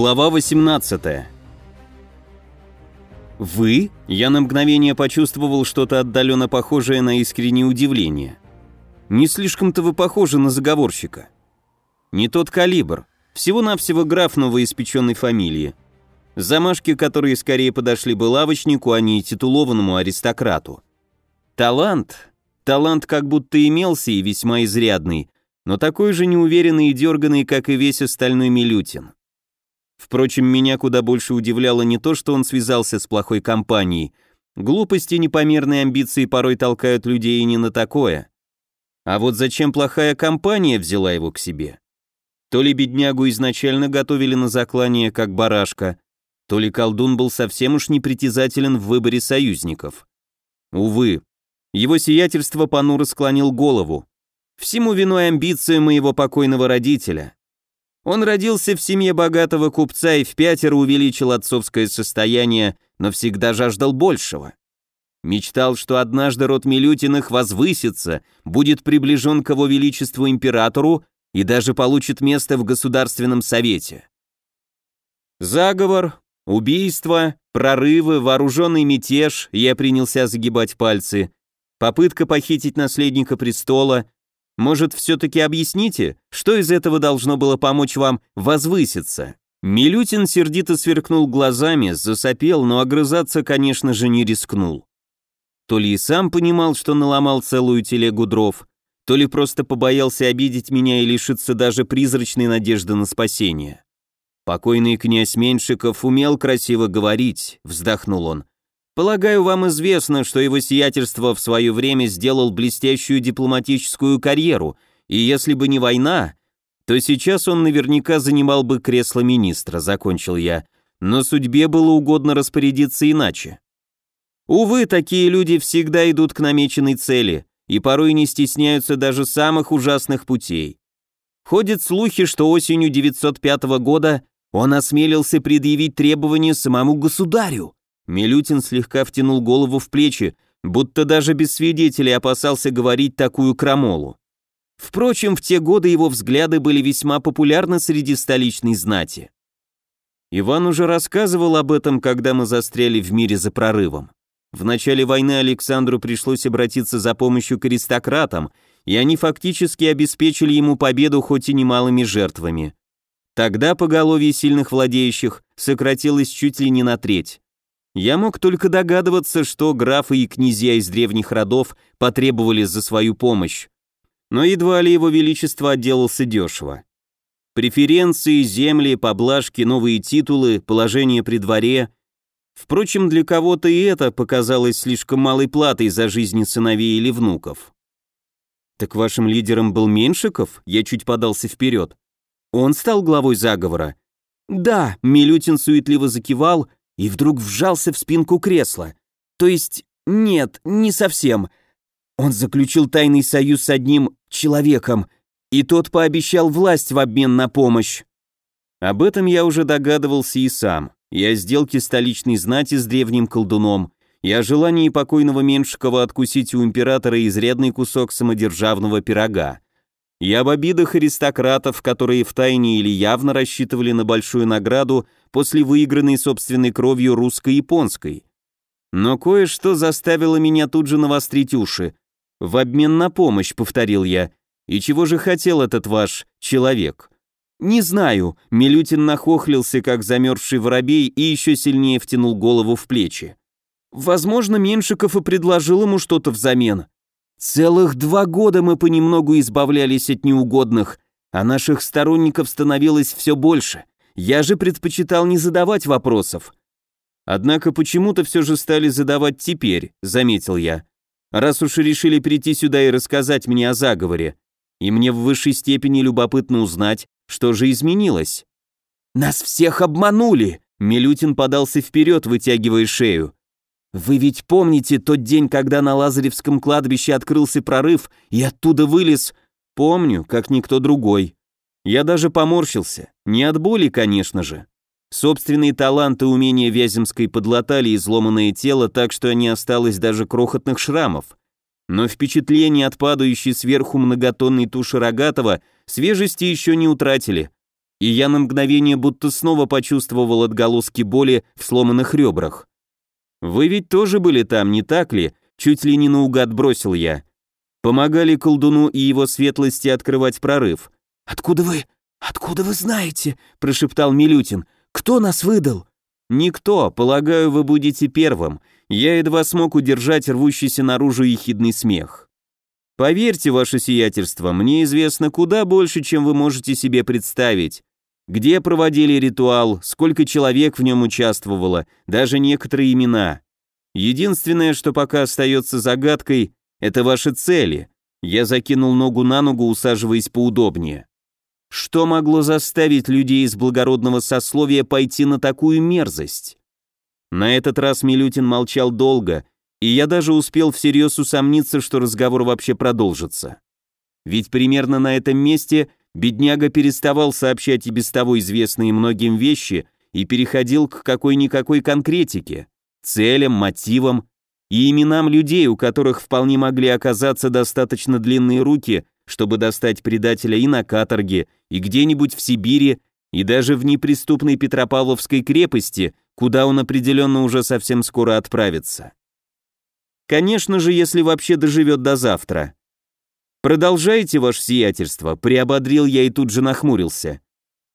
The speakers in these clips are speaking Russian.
Глава 18 «Вы?» Я на мгновение почувствовал что-то отдаленно похожее на искреннее удивление. «Не слишком-то вы похожи на заговорщика». «Не тот калибр. Всего-навсего граф новоиспеченной фамилии. Замашки, которые скорее подошли бы лавочнику, а не титулованному аристократу. Талант? Талант как будто имелся и весьма изрядный, но такой же неуверенный и дерганный, как и весь остальной Милютин. Впрочем, меня куда больше удивляло не то, что он связался с плохой компанией. Глупости и непомерные амбиции порой толкают людей и не на такое. А вот зачем плохая компания взяла его к себе? То ли беднягу изначально готовили на заклание, как барашка, то ли колдун был совсем уж непритязателен в выборе союзников. Увы, его сиятельство понуро склонил голову. Всему виной амбиции моего покойного родителя. Он родился в семье богатого купца и в пятеро увеличил отцовское состояние, но всегда жаждал большего. Мечтал, что однажды род Милютиных возвысится, будет приближен к его величеству императору и даже получит место в Государственном совете. Заговор, убийство, прорывы, вооруженный мятеж, я принялся загибать пальцы, попытка похитить наследника престола, может, все-таки объясните, что из этого должно было помочь вам возвыситься?» Милютин сердито сверкнул глазами, засопел, но огрызаться, конечно же, не рискнул. То ли и сам понимал, что наломал целую телегу дров, то ли просто побоялся обидеть меня и лишиться даже призрачной надежды на спасение. Покойный князь Меньшиков умел красиво говорить, вздохнул он, Полагаю, вам известно, что его сиятельство в свое время сделал блестящую дипломатическую карьеру, и если бы не война, то сейчас он наверняка занимал бы кресло министра, закончил я, но судьбе было угодно распорядиться иначе. Увы, такие люди всегда идут к намеченной цели и порой не стесняются даже самых ужасных путей. Ходят слухи, что осенью 905 года он осмелился предъявить требования самому государю. Милютин слегка втянул голову в плечи, будто даже без свидетелей опасался говорить такую крамолу. Впрочем, в те годы его взгляды были весьма популярны среди столичной знати. Иван уже рассказывал об этом, когда мы застряли в мире за прорывом. В начале войны Александру пришлось обратиться за помощью к аристократам, и они фактически обеспечили ему победу хоть и немалыми жертвами. Тогда поголовье сильных владеющих сократилось чуть ли не на треть. Я мог только догадываться, что графы и князья из древних родов потребовали за свою помощь, но едва ли его величество отделался дешево. Преференции, земли, поблажки, новые титулы, положение при дворе. Впрочем, для кого-то и это показалось слишком малой платой за жизни сыновей или внуков. «Так вашим лидером был Меншиков?» Я чуть подался вперед. «Он стал главой заговора?» «Да», — Милютин суетливо закивал, и вдруг вжался в спинку кресла. То есть, нет, не совсем. Он заключил тайный союз с одним человеком, и тот пообещал власть в обмен на помощь. Об этом я уже догадывался и сам. И о сделке столичной знати с древним колдуном, и о желании покойного Меншикова откусить у императора изрядный кусок самодержавного пирога. И об обидах аристократов, которые втайне или явно рассчитывали на большую награду после выигранной собственной кровью русско-японской. Но кое-что заставило меня тут же навострить уши. «В обмен на помощь», — повторил я. «И чего же хотел этот ваш человек?» «Не знаю», — Милютин нахохлился, как замерзший воробей, и еще сильнее втянул голову в плечи. «Возможно, Меншиков и предложил ему что-то взамен. Целых два года мы понемногу избавлялись от неугодных, а наших сторонников становилось все больше. Я же предпочитал не задавать вопросов. Однако почему-то все же стали задавать теперь, заметил я. Раз уж решили прийти сюда и рассказать мне о заговоре. И мне в высшей степени любопытно узнать, что же изменилось. Нас всех обманули! Милютин подался вперед, вытягивая шею. Вы ведь помните тот день, когда на Лазаревском кладбище открылся прорыв и оттуда вылез? Помню, как никто другой. Я даже поморщился. Не от боли, конечно же. Собственные таланты и умения Вяземской подлатали изломанное тело так, что не осталось даже крохотных шрамов. Но впечатление от падающей сверху многотонной туши Рогатого свежести еще не утратили. и я на мгновение будто снова почувствовал отголоски боли в сломанных ребрах. «Вы ведь тоже были там, не так ли?» Чуть ли не наугад бросил я. Помогали колдуну и его светлости открывать прорыв. «Откуда вы? Откуда вы знаете?» – прошептал Милютин. «Кто нас выдал?» «Никто, полагаю, вы будете первым. Я едва смог удержать рвущийся наружу ехидный смех. Поверьте, ваше сиятельство, мне известно куда больше, чем вы можете себе представить. Где проводили ритуал, сколько человек в нем участвовало, даже некоторые имена. Единственное, что пока остается загадкой, это ваши цели. Я закинул ногу на ногу, усаживаясь поудобнее. Что могло заставить людей из благородного сословия пойти на такую мерзость? На этот раз Милютин молчал долго, и я даже успел всерьез усомниться, что разговор вообще продолжится. Ведь примерно на этом месте бедняга переставал сообщать и без того известные многим вещи и переходил к какой-никакой конкретике, целям, мотивам и именам людей, у которых вполне могли оказаться достаточно длинные руки, чтобы достать предателя и на каторге, и где-нибудь в Сибири, и даже в неприступной Петропавловской крепости, куда он определенно уже совсем скоро отправится. Конечно же, если вообще доживет до завтра. Продолжайте ваше сиятельство, приободрил я и тут же нахмурился.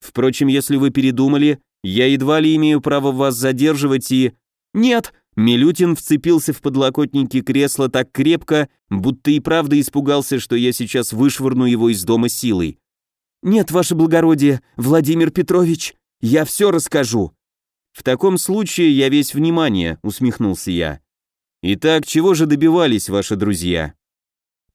Впрочем, если вы передумали, я едва ли имею право вас задерживать и... Нет, Милютин вцепился в подлокотники кресла так крепко, будто и правда испугался, что я сейчас вышвырну его из дома силой. «Нет, ваше благородие, Владимир Петрович, я все расскажу». «В таком случае я весь внимание», — усмехнулся я. «Итак, чего же добивались ваши друзья?»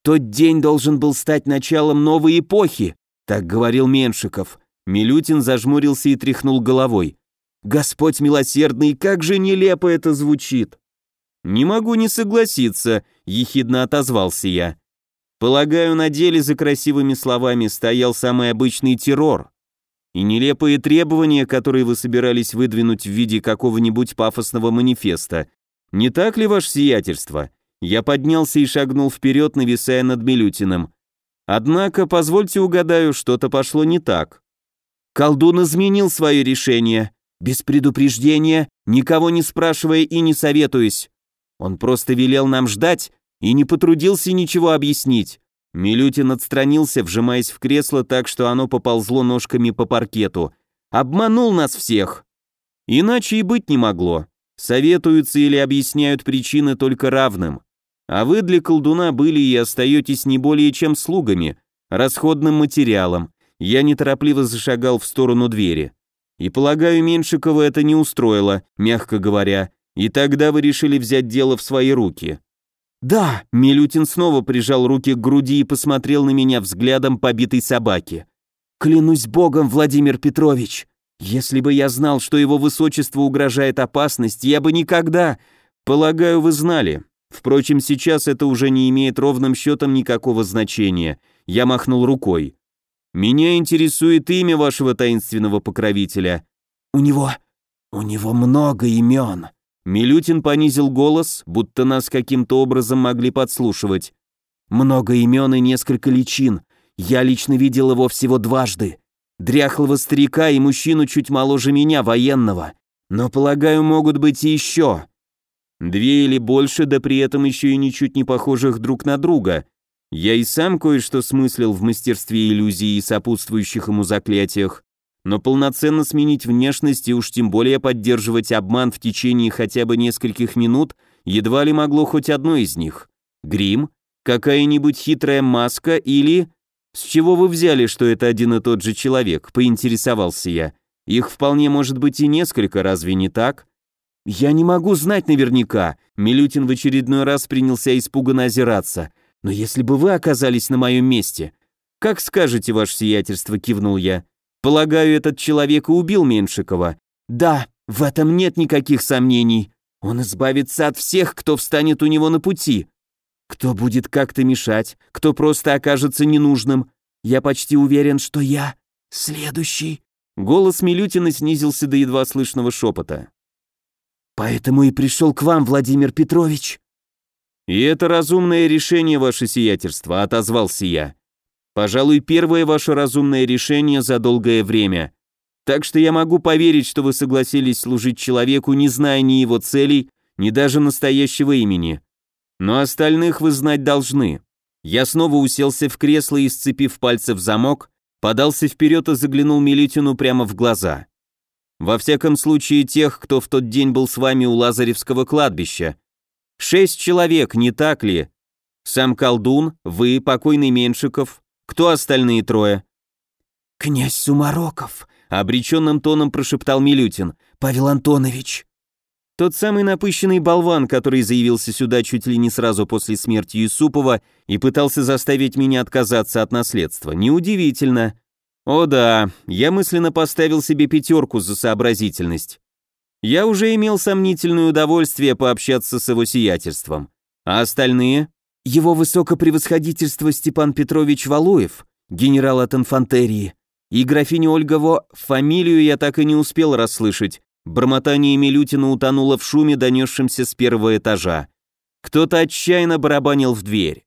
«Тот день должен был стать началом новой эпохи», — так говорил Меншиков. Милютин зажмурился и тряхнул головой. Господь милосердный, как же нелепо это звучит. Не могу не согласиться, ехидно отозвался я. Полагаю, на деле за красивыми словами стоял самый обычный террор. И нелепые требования, которые вы собирались выдвинуть в виде какого-нибудь пафосного манифеста. Не так ли, ваше сиятельство? Я поднялся и шагнул вперед, нависая над Милютиным. Однако, позвольте угадаю, что-то пошло не так. Колдун изменил свое решение, без предупреждения, никого не спрашивая и не советуясь. Он просто велел нам ждать и не потрудился ничего объяснить. Милютин отстранился, вжимаясь в кресло так, что оно поползло ножками по паркету. Обманул нас всех. Иначе и быть не могло. Советуются или объясняют причины только равным. А вы для колдуна были и остаетесь не более чем слугами, расходным материалом. Я неторопливо зашагал в сторону двери. И полагаю, Меншикова это не устроило, мягко говоря, и тогда вы решили взять дело в свои руки. Да, Милютин снова прижал руки к груди и посмотрел на меня взглядом побитой собаки. Клянусь богом, Владимир Петрович, если бы я знал, что его высочеству угрожает опасность, я бы никогда... Полагаю, вы знали. Впрочем, сейчас это уже не имеет ровным счетом никакого значения. Я махнул рукой. Меня интересует имя вашего таинственного покровителя. У него... у него много имен. Милютин понизил голос, будто нас каким-то образом могли подслушивать. Много имен и несколько личин. Я лично видел его всего дважды. Дряхлого старика и мужчину чуть моложе меня, военного. Но, полагаю, могут быть и еще. Две или больше, да при этом еще и ничуть не похожих друг на друга. Я и сам кое-что смыслил в мастерстве иллюзии и сопутствующих ему заклятиях, но полноценно сменить внешность и уж тем более поддерживать обман в течение хотя бы нескольких минут едва ли могло хоть одно из них. Грим? Какая-нибудь хитрая маска или... С чего вы взяли, что это один и тот же человек, поинтересовался я. Их вполне может быть и несколько, разве не так? Я не могу знать наверняка. Милютин в очередной раз принялся испуганно озираться – но если бы вы оказались на моем месте... Как скажете, ваше сиятельство, кивнул я. Полагаю, этот человек и убил Меншикова. Да, в этом нет никаких сомнений. Он избавится от всех, кто встанет у него на пути. Кто будет как-то мешать, кто просто окажется ненужным. Я почти уверен, что я следующий. Голос Милютина снизился до едва слышного шепота. Поэтому и пришел к вам, Владимир Петрович. «И это разумное решение, ваше сиятельство», — отозвался я. Пожалуй, первое ваше разумное решение за долгое время. Так что я могу поверить, что вы согласились служить человеку, не зная ни его целей, ни даже настоящего имени. Но остальных вы знать должны. Я снова уселся в кресло и, сцепив пальцы в замок, подался вперед и заглянул Милютину прямо в глаза. Во всяком случае, тех, кто в тот день был с вами у Лазаревского кладбища. Шесть человек, не так ли? Сам колдун, вы, покойный Меншиков. Кто остальные трое? «Князь Сумароков», — обреченным тоном прошептал Милютин. «Павел Антонович». Тот самый напыщенный болван, который заявился сюда чуть ли не сразу после смерти Юсупова и пытался заставить меня отказаться от наследства. Неудивительно. О да, я мысленно поставил себе пятерку за сообразительность. Я уже имел сомнительное удовольствие пообщаться с его сиятельством. А остальные? Его высокопревосходительство Степан Петрович Валуев, генерал от инфантерии, и графиня Ольга Во... Фамилию я так и не успел расслышать, Бормотание Милютина утонуло в шуме, донесшемся с первого этажа. Кто-то отчаянно барабанил в дверь.